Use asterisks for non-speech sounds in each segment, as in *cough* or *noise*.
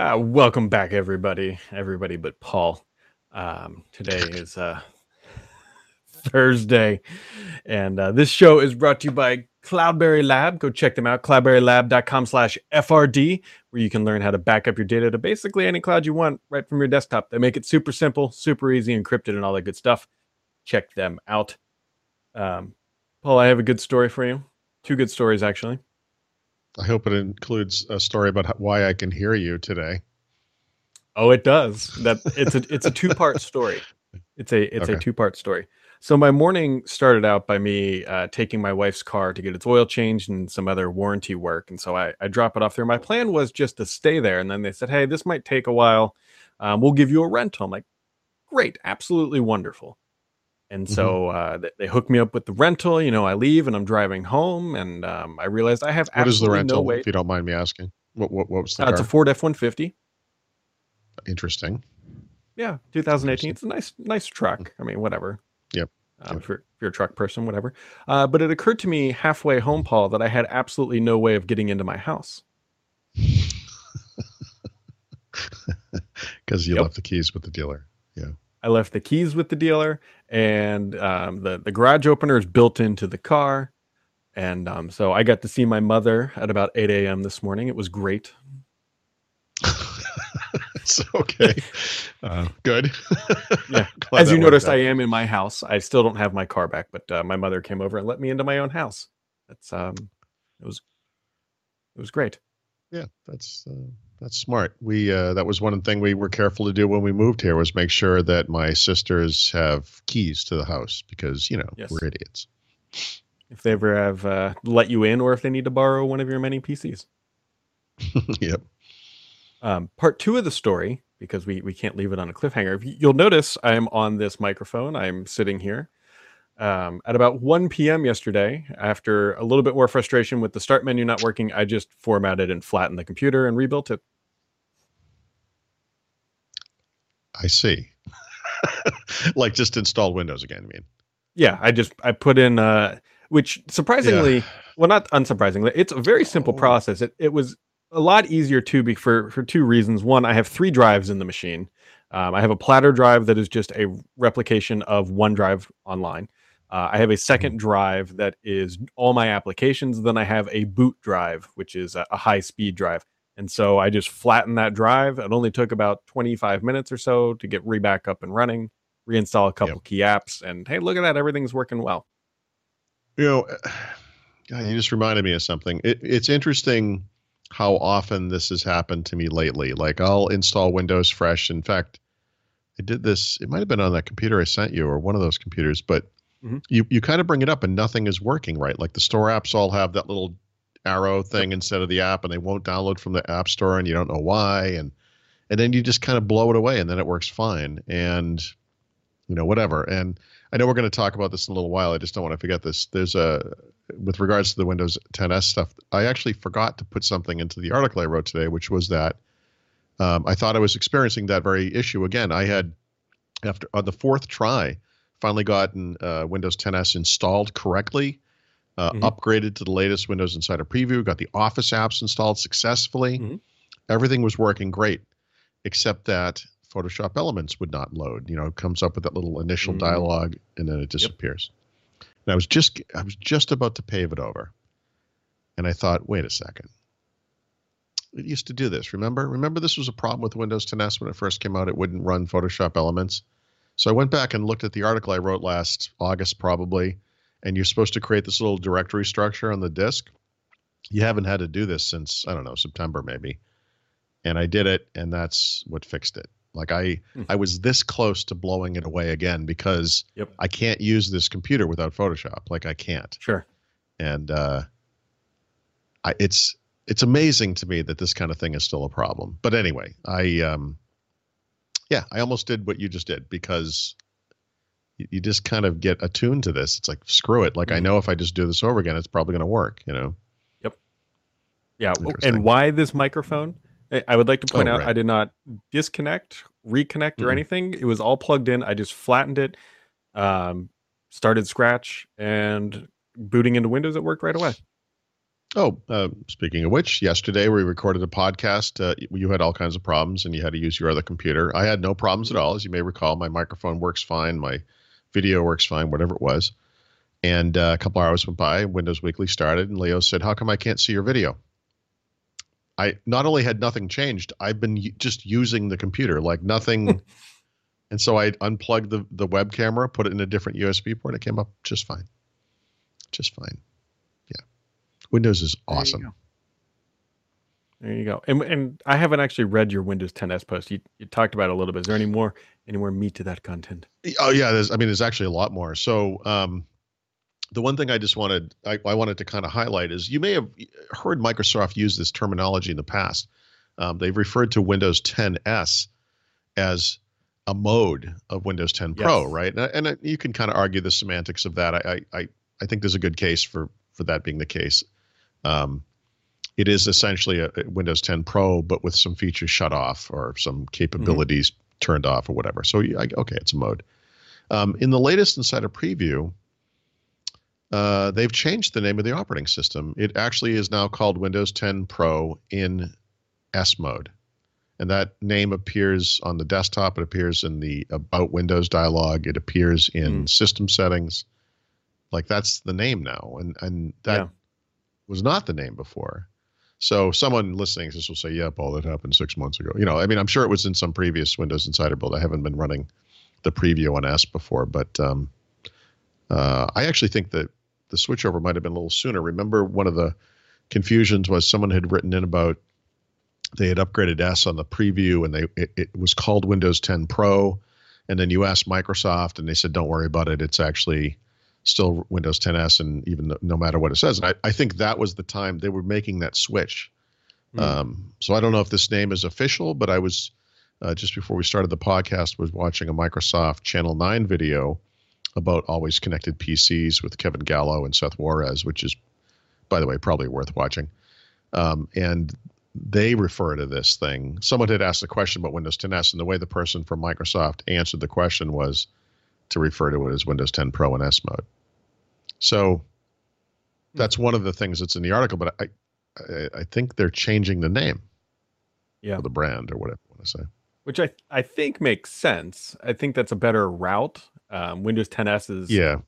Uh, welcome back, everybody. Everybody but Paul. Um, today is uh, Thursday, and uh, this show is brought to you by Cloudberry Lab. Go check them out, cloudberrylab.com slash FRD, where you can learn how to back up your data to basically any cloud you want right from your desktop. They make it super simple, super easy, encrypted, and all that good stuff. Check them out. Um, Paul, I have a good story for you. Two good stories, actually. I hope it includes a story about why I can hear you today. Oh, it does. That it's a it's a two part story. It's a it's okay. a two part story. So my morning started out by me uh, taking my wife's car to get its oil changed and some other warranty work, and so I, I drop it off there. My plan was just to stay there, and then they said, "Hey, this might take a while. Um, we'll give you a rental." I'm like, "Great, absolutely wonderful." And mm-hmm. so uh, they, they hook me up with the rental. You know, I leave and I'm driving home, and um, I realized I have what is the rental? No if you don't mind me asking, what what, what was the? Uh, it's a Ford F one fifty. Interesting. Yeah, 2018. It's a nice nice truck. Mm. I mean, whatever. Yep. Um, If, you're, if you're a truck person, whatever. Uh, but it occurred to me halfway home, Paul, that I had absolutely no way of getting into my house. *laughs* Because you yep. left the keys with the dealer. Yeah. I left the keys with the dealer, and um, the the garage opener is built into the car, and um, so I got to see my mother at about eight a.m. this morning. It was great. *laughs* it's okay. *laughs* Uh, good. yeah. *laughs* As you noticed, I am in my house. I still don't have my car back, but uh, my mother came over and let me into my own house. That's um, it was it was great. Yeah, that's uh, that's smart. We uh, that was one thing we were careful to do when we moved here was make sure that my sisters have keys to the house because you know yes. we're idiots. If they ever have uh, let you in, or if they need to borrow one of your many PCs. *laughs* yep. Um, part two of the story, because we we can't leave it on a cliffhanger. You'll notice I am on this microphone. I'm sitting here. Um, at about 1 p.m. yesterday, after a little bit more frustration with the start menu not working, I just formatted and flattened the computer and rebuilt it. I see. *laughs* like just install Windows again, I mean. Yeah, I just I put in uh which surprisingly, yeah. well not unsurprisingly, it's a very simple oh. process. It it was a lot easier too be for for two reasons. One, I have three drives in the machine. Um, I have a platter drive that is just a replication of OneDrive online. Uh, I have a second mm-hmm. drive that is all my applications. Then I have a boot drive, which is a, a high speed drive. And so I just flattened that drive. It only took about 25 minutes or so to get re back up and running, reinstall a couple yep. key apps, and hey, look at that. Everything's working well. You know, *sighs* God, you just reminded me of something. It, it's interesting how often this has happened to me lately. Like I'll install Windows Fresh. In fact, I did this, it might have been on that computer I sent you or one of those computers, but mm-hmm. you, you kind of bring it up and nothing is working right. Like the store apps all have that little arrow thing instead of the app and they won't download from the app store and you don't know why and and then you just kind of blow it away and then it works fine and you know whatever and i know we're going to talk about this in a little while i just don't want to forget this there's a with regards to the windows 10 S stuff i actually forgot to put something into the article i wrote today which was that um, i thought i was experiencing that very issue again i had after on the fourth try finally gotten uh, windows 10 S installed correctly uh, mm-hmm. upgraded to the latest Windows Insider Preview, got the Office apps installed successfully. Mm-hmm. Everything was working great, except that Photoshop Elements would not load. You know, it comes up with that little initial mm-hmm. dialogue and then it disappears. Yep. And I was just I was just about to pave it over, and I thought, wait a second. It used to do this. Remember? Remember this was a problem with Windows 10 S when it first came out. It wouldn't run Photoshop Elements. So I went back and looked at the article I wrote last August, probably and you're supposed to create this little directory structure on the disk. You haven't had to do this since I don't know September maybe, and I did it, and that's what fixed it. Like I, hmm. I was this close to blowing it away again because yep. I can't use this computer without Photoshop. Like I can't. Sure. And uh, I, it's it's amazing to me that this kind of thing is still a problem. But anyway, I um, yeah, I almost did what you just did because you just kind of get attuned to this. It's like screw it. Like mm-hmm. I know if I just do this over again, it's probably going to work. You know. Yep. Yeah, and why this microphone? I would like to point oh, out right. I did not disconnect, reconnect, mm-hmm. or anything. It was all plugged in. I just flattened it, um, started Scratch, and booting into Windows. It worked right away. Oh, uh, speaking of which, yesterday we recorded a podcast. Uh, you had all kinds of problems and you had to use your other computer. I had no problems at all. As you may recall, my microphone works fine, my video works fine, whatever it was. And uh, a couple hours went by, Windows Weekly started, and Leo said, How come I can't see your video? I not only had nothing changed, I've been just using the computer like nothing. *laughs* and so I unplugged the, the web camera, put it in a different USB port, it came up just fine. Just fine. Windows is awesome. There you go. And and I haven't actually read your Windows 10 S post. You, you talked about it a little bit. Is there any more any more meat to that content? Oh yeah, there's I mean there's actually a lot more. So um the one thing I just wanted I, I wanted to kind of highlight is you may have heard Microsoft use this terminology in the past. Um, they've referred to Windows 10 S as a mode of Windows 10 Pro, yes. right? And, and, you can kind of argue the semantics of that. I, I I think there's a good case for for that being the case. Um, it is essentially a, Windows 10 Pro, but with some features shut off or some capabilities mm-hmm. turned off or whatever. So, okay, it's a mode. Um, in the latest Insider Preview, uh, they've changed the name of the operating system. It actually is now called Windows 10 Pro in S mode. And that name appears on the desktop. It appears in the About Windows dialog. It appears in mm. system settings. Like that's the name now. And, and that. Yeah was not the name before. So someone listening to this will say, "Yeah, Paul, that happened six months ago." You know, I mean, I'm sure it was in some previous Windows Insider build. I haven't been running the preview on S before, but um, uh, I actually think that the switchover might have been a little sooner. Remember, one of the confusions was someone had written in about they had upgraded S on the preview, and they it, it was called Windows 10 Pro, and then you asked Microsoft, and they said, "Don't worry about it. It's actually." Still Windows 10 S, and even no matter what it says. And I, I think that was the time they were making that switch. Mm. Um, so I don't know if this name is official, but I was uh, just before we started the podcast was watching a Microsoft Channel 9 video about always connected PCs with Kevin Gallo and Seth Juarez, which is, by the way, probably worth watching. Um, and they refer to this thing. Someone had asked a question about Windows 10 S, and the way the person from Microsoft answered the question was to refer to it as Windows 10 Pro and S mode. So that's one of the things that's in the article, but I, I, I think they're changing the name, yeah, the brand or whatever you want to say. Which I I think makes sense. I think that's a better route. Um, Windows 10 S is yeah,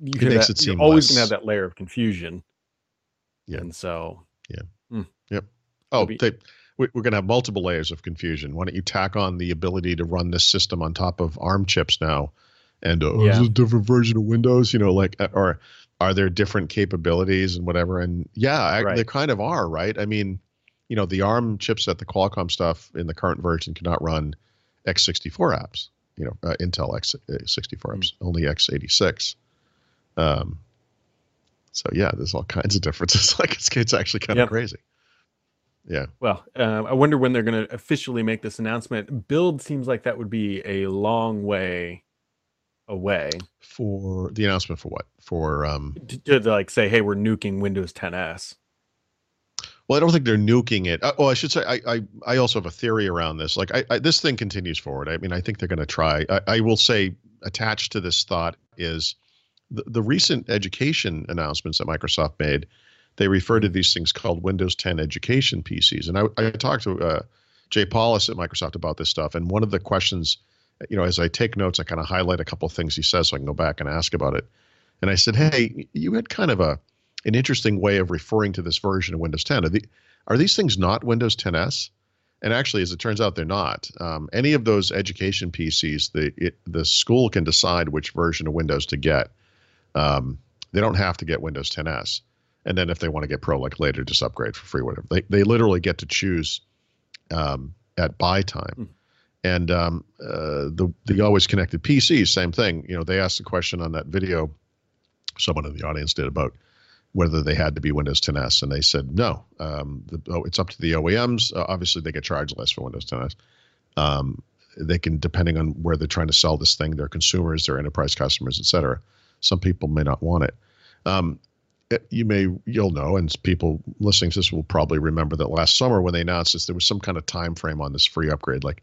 you it makes have, it seem always gonna have that layer of confusion. Yeah, and so yeah, mm. yep. Oh, Maybe. they we're going to have multiple layers of confusion. Why don't you tack on the ability to run this system on top of ARM chips now? And oh, yeah. a different version of Windows? You know, like uh, or are there different capabilities and whatever? And yeah, right. they kind of are, right? I mean, you know, the ARM chipset, the Qualcomm stuff in the current version cannot run x64 apps. You know, uh, Intel x64 apps, mm. only x86. Um, so yeah, there's all kinds of differences. *laughs* like it's, it's actually kind yep. of crazy. Yeah. Well, uh, I wonder when they're going to officially make this announcement. Build seems like that would be a long way away. For the announcement for what? For um to, to, like say hey we're nuking windows 10 S well i don't think they're nuking it. Uh, well i should say I, I i also have a theory around this. Like i, I this thing continues forward. I mean i think they're going to try. I, I will say attached to this thought is the, the recent education announcements that microsoft made they refer to these things called windows 10 education pcs and i, I talked to uh, jay paulus at microsoft about this stuff and one of the questions you know, as I take notes, I kind of highlight a couple of things he says so I can go back and ask about it. And I said, hey, you had kind of a an interesting way of referring to this version of Windows 10. Are, the, are these things not Windows 10 S? And actually, as it turns out, they're not. Um, any of those education PCs, the it, the school can decide which version of Windows to get. Um, they don't have to get Windows 10 S. And then if they want to get Pro like later, just upgrade for free, whatever. They they literally get to choose um, at buy time. Mm. And um, uh, the the always connected PCs, same thing. You know, they asked a question on that video. Someone in the audience did about whether they had to be Windows 10 S, and they said no. Um, the, oh, it's up to the OEMs. Uh, obviously, they get charged less for Windows 10 S. Um, they can, depending on where they're trying to sell this thing, their consumers, their enterprise customers, et cetera. Some people may not want it. Um, it, you may you'll know, and people listening to this will probably remember that last summer when they announced this, there was some kind of time frame on this free upgrade, like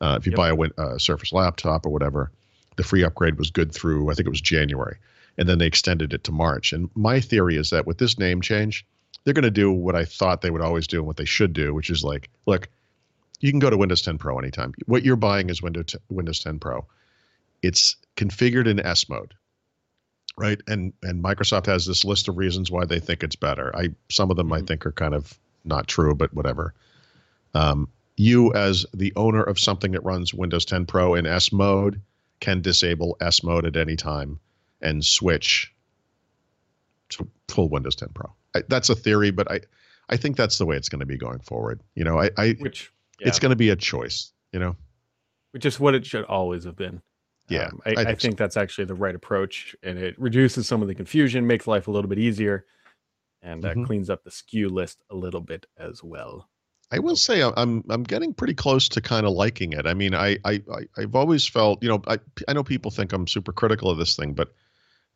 uh, if you yep. buy a, a Surface laptop or whatever, the free upgrade was good through I think it was January, and then they extended it to March. And my theory is that with this name change, they're going to do what I thought they would always do and what they should do, which is like, look, you can go to Windows 10 Pro anytime. What you're buying is Windows Windows 10 Pro. It's configured in S mode, right? And and Microsoft has this list of reasons why they think it's better. I some of them mm-hmm. I think are kind of not true, but whatever. Um, you as the owner of something that runs Windows 10 Pro in S mode can disable S mode at any time and switch to full Windows 10 Pro. I, that's a theory, but I I think that's the way it's going to be going forward. You know, I, I which yeah. it's going to be a choice. You know, which is what it should always have been. Yeah, um, I, I, think, I think so. that's actually the right approach, and it reduces some of the confusion, makes life a little bit easier, and uh, mm-hmm. cleans up the SKU list a little bit as well. I will say I'm I'm getting pretty close to kind of liking it. I mean, I I I've always felt, you know, I I know people think I'm super critical of this thing, but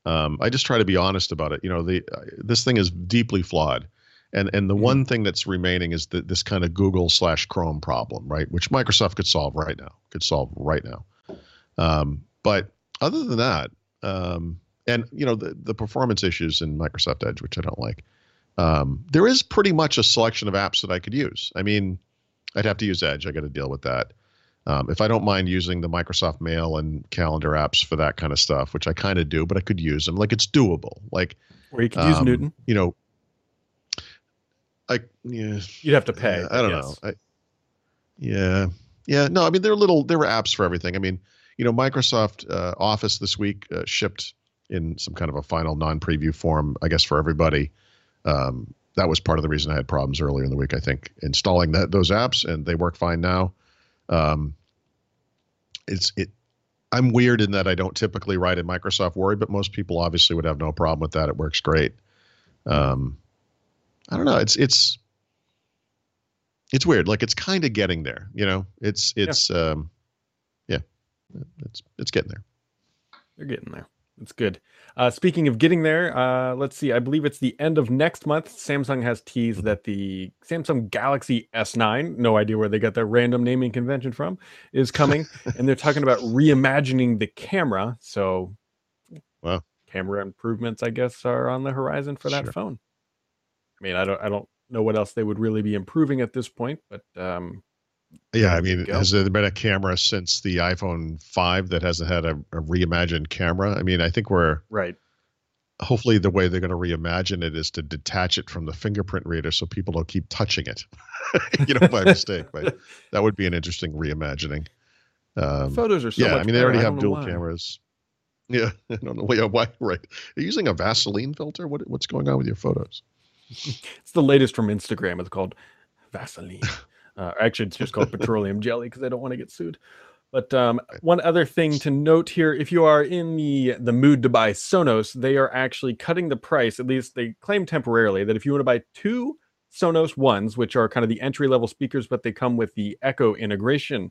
um, I just try to be honest about it. You know, the uh, this thing is deeply flawed, and and the mm-hmm. one thing that's remaining is that this kind of Google slash Chrome problem, right? Which Microsoft could solve right now, could solve right now. Um, but other than that, um, and you know the the performance issues in Microsoft Edge, which I don't like. Um, there is pretty much a selection of apps that I could use. I mean, I'd have to use Edge. I got to deal with that. Um, if I don't mind using the Microsoft Mail and calendar apps for that kind of stuff, which I kind of do, but I could use them. Like it's doable. Like, or you could um, use Newton. You know, I yeah. You'd have to pay. Yeah, I don't know. I, yeah, yeah. No, I mean there are little there were apps for everything. I mean, you know, Microsoft uh, Office this week uh, shipped in some kind of a final non-preview form, I guess, for everybody. Um, that was part of the reason I had problems earlier in the week. I think installing that those apps, and they work fine now. Um, it's it. I'm weird in that I don't typically write in Microsoft Word, but most people obviously would have no problem with that. It works great. Um, I don't know. It's it's it's weird. Like it's kind of getting there. You know, it's it's yeah. um, yeah, it's it's getting there. They're getting there. It's good. Uh, speaking of getting there, uh, let's see. I believe it's the end of next month. Samsung has teased mm-hmm. that the Samsung Galaxy S9, no idea where they got that random naming convention from, is coming. *laughs* and they're talking about reimagining the camera. So, well, camera improvements, I guess, are on the horizon for that sure. phone. I mean, I don't, I don't know what else they would really be improving at this point, but um, yeah, I mean, has there been a camera since the iPhone 5 that hasn't had a, a reimagined camera? I mean, I think we're right. Hopefully, the way they're going to reimagine it is to detach it from the fingerprint reader so people don't keep touching it, *laughs* you know, by mistake. But *laughs* that would be an interesting reimagining. Um, Photos are so yeah. I mean, they already have dual why. cameras. Yeah, *laughs* I don't know why. Why? Right? Are you using a Vaseline filter? What, what's going on with your photos? it's the latest from Instagram. It's called Vaseline. Uh, actually, it's just called *laughs* petroleum jelly because I don't want to get sued. But um, one other thing to note here: if you are in the the mood to buy Sonos, they are actually cutting the price. At least they claim temporarily that if you want to buy two Sonos ones, which are kind of the entry level speakers, but they come with the Echo integration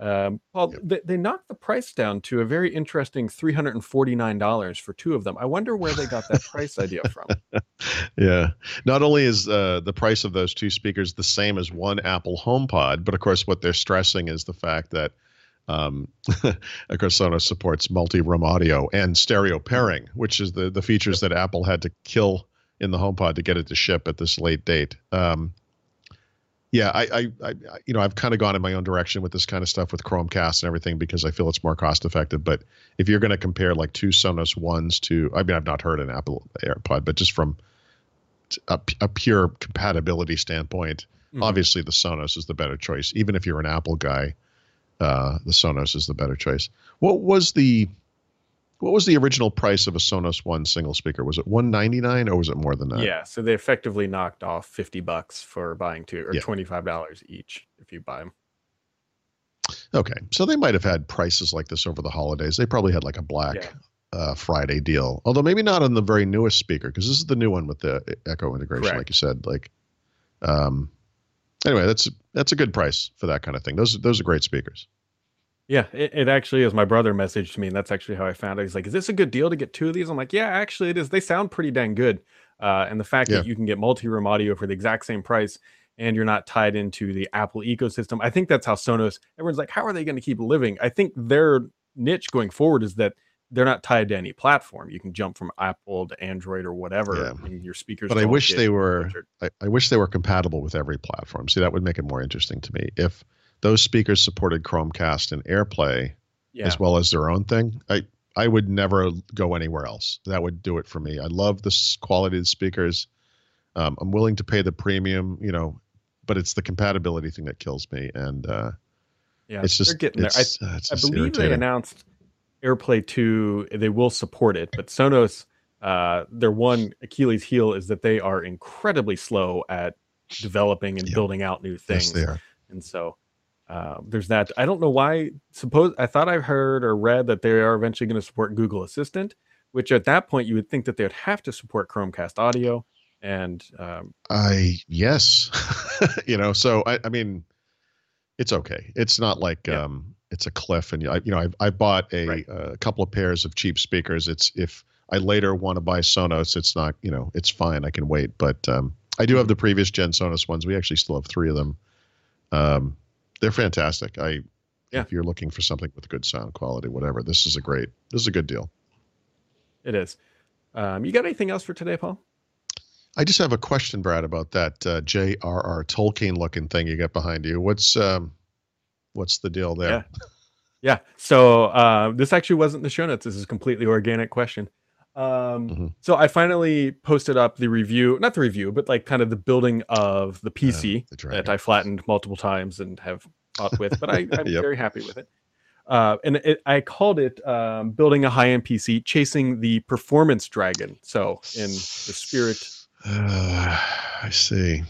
um, well, yep. they, they knocked the price down to a very interesting $349 for two of them. I wonder where they got that price idea from. *laughs* Yeah. Not only is uh, the price of those two speakers the same as one Apple HomePod, but of course, what they're stressing is the fact that, um, of course, Sonos supports multi room audio and stereo pairing, which is the, the features that Apple had to kill in the HomePod to get it to ship at this late date. Um, yeah, I, I, I, you know, I've kind of gone in my own direction with this kind of stuff with Chromecast and everything because I feel it's more cost effective. But if you're going to compare like two Sonos ones to, I mean, I've not heard an Apple AirPod, but just from a, a pure compatibility standpoint, mm-hmm. obviously the Sonos is the better choice. Even if you're an Apple guy, uh, the Sonos is the better choice. What was the what was the original price of a Sonos One single speaker? Was it one ninety nine or was it more than that? Yeah, so they effectively knocked off fifty bucks for buying two, or yeah. twenty five dollars each if you buy them. Okay, so they might have had prices like this over the holidays. They probably had like a Black yeah. uh, Friday deal, although maybe not on the very newest speaker because this is the new one with the Echo integration, Correct. like you said. Like, um, anyway, that's that's a good price for that kind of thing. Those those are great speakers. Yeah, it, it, actually is. My brother messaged me, and that's actually how I found it. He's like, "Is this a good deal to get two of these?" I'm like, "Yeah, actually, it is. They sound pretty dang good." Uh, and the fact yeah. that you can get multi-room audio for the exact same price, and you're not tied into the Apple ecosystem, I think that's how Sonos. Everyone's like, "How are they going to keep living?" I think their niche going forward is that they're not tied to any platform. You can jump from Apple to Android or whatever. Yeah. And your speakers. But I wish they were. I, I wish they were compatible with every platform. See, that would make it more interesting to me. If those speakers supported Chromecast and AirPlay Yeah. as well as their own thing, I I would never go anywhere else. That would do it for me. I love the quality of the speakers. Um, I'm willing to pay the premium, you know, but it's the compatibility thing that kills me. And uh, yeah. it's just they're getting there. I, uh, I believe they announced AirPlay 2, they will support it, but Sonos, uh, their one Achilles heel is that they are incredibly slow at developing and Yeah. building out new things. Yes, they are. And so uh, there's that. I don't know why. Suppose I thought I heard or read that they are eventually going to support Google Assistant, which at that point you would think that they would have to support Chromecast audio. And um, I yes, *laughs* you know. So I, I mean, it's okay. It's not like Yeah. um, it's a cliff, and I, you know, I, I bought a, Right. a couple of pairs of cheap speakers. It's if I later want to buy Sonos, it's not, you know, it's fine. I can wait. But um, I do have the previous gen Sonos ones. We actually still have three of them. Um, they're fantastic. I, Yeah. if you're looking for something with good sound quality, whatever, this is a great, this is a good deal. it is. Um, you got anything else for today, Paul? I just have a question, Brad, about that uh, J.R.R. Tolkien looking thing you got behind you. What's um, what's the deal there? Yeah. Yeah. So uh, this actually wasn't the show notes. This is a completely organic question. Um, Mhm. So I finally posted up the review, not the review, but like kind of the building of the PC the that. I flattened multiple times and have fought with, but I, *laughs* I'm Yep. very happy with it. Uh, and it, I called it um, building a high-end PC, chasing the performance dragon. So in the spirit, Uh, *sighs* I see.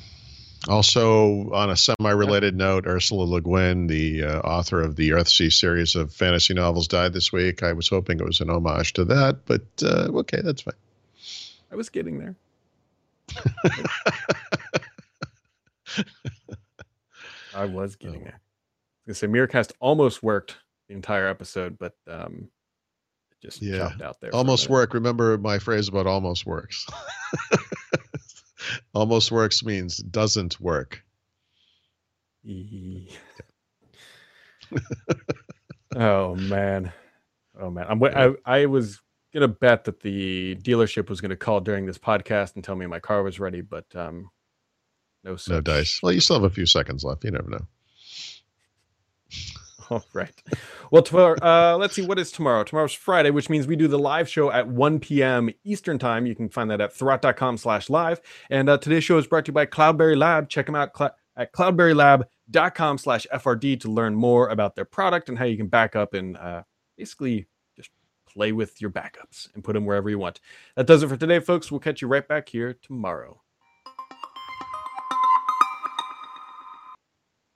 Also, on a semi-related note, Ursula Le Guin, the uh, author of the Earthsea series of fantasy novels, died this week. I was hoping it was an homage to that, but uh, okay, that's fine. I was getting there. *laughs* I was getting Oh. there. I was gonna say Miracast almost worked the entire episode, but um, it just Yeah. chopped out there. Almost minute. work. Remember my phrase about almost works. *laughs* almost works means doesn't work. *laughs* Oh man, oh man. I'm. I, I was gonna bet that the dealership was gonna call during this podcast and tell me my car was ready, but um, no No dice. Well, you still have a few seconds left. You never know. *laughs* All right. Well, tomorrow, uh, let's see, what is tomorrow? Tomorrow's Friday, which means we do the live show at 1 p.m. Eastern Time. You can find that at thurrott.com slash live. And uh, today's show is brought to you by Cloudberry Lab. Check them out cl- at cloudberrylab.com slash FRD to learn more about their product and how you can back up and uh, basically just play with your backups and put them wherever you want. That does it for today, folks. We'll catch you right back here tomorrow.